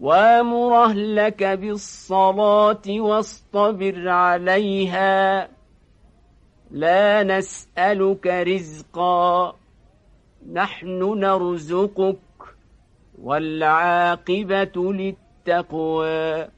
وامر اهلك بالصلاة واصطبر عليها لا نسألك رزقا نحن نرزقك والعاقبة للتقوى